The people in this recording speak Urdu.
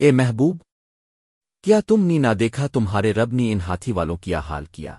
اے محبوب، کیا تم نے نہ دیکھا تمہارے رب نے ان ہاتھی والوں کیا حال کیا؟